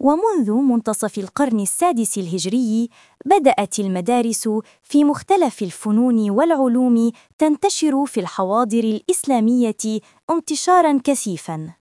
ومنذ منتصف القرن السادس الهجري بدأت المدارس في مختلف الفنون والعلوم تنتشر في الحواضر الإسلامية انتشاراً كثيفاً.